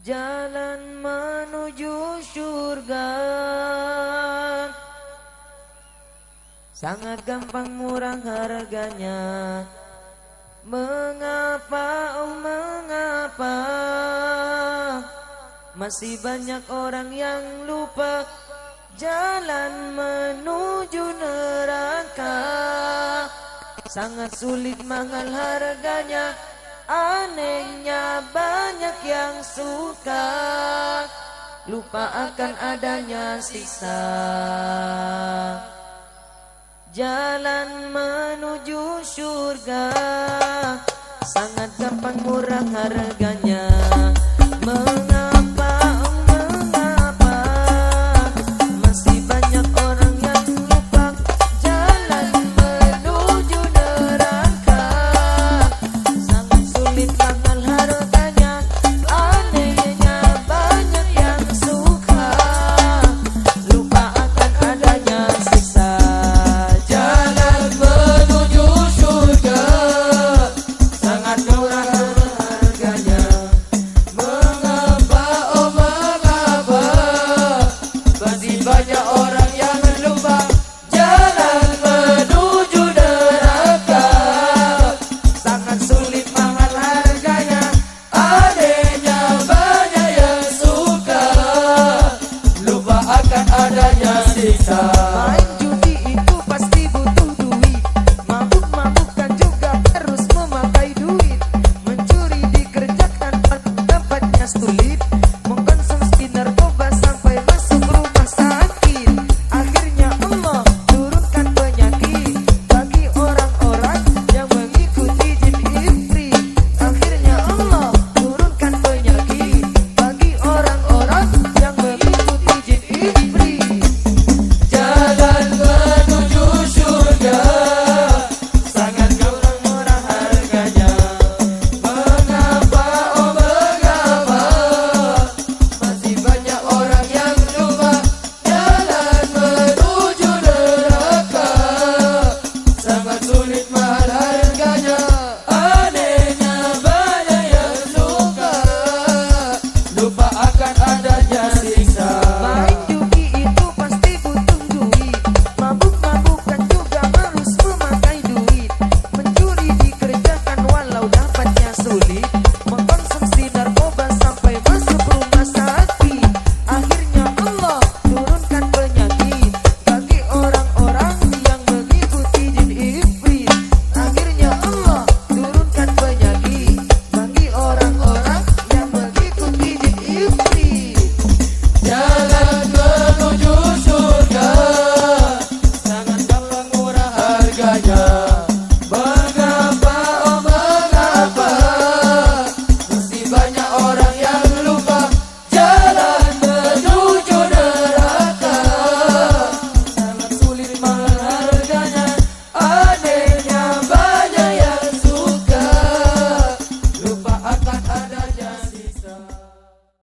Jalan menuju surga. Sangat gampang murah harganya. Mengapa oh mengapa? Masih banyak orang yang lupa Jalan menuju neraka. Sangat sulit mahal harganya Anehnya banyak yang suka. Lupa akan adanya siksa Jalan menuju surga. Sangat gampang murah harganya sulit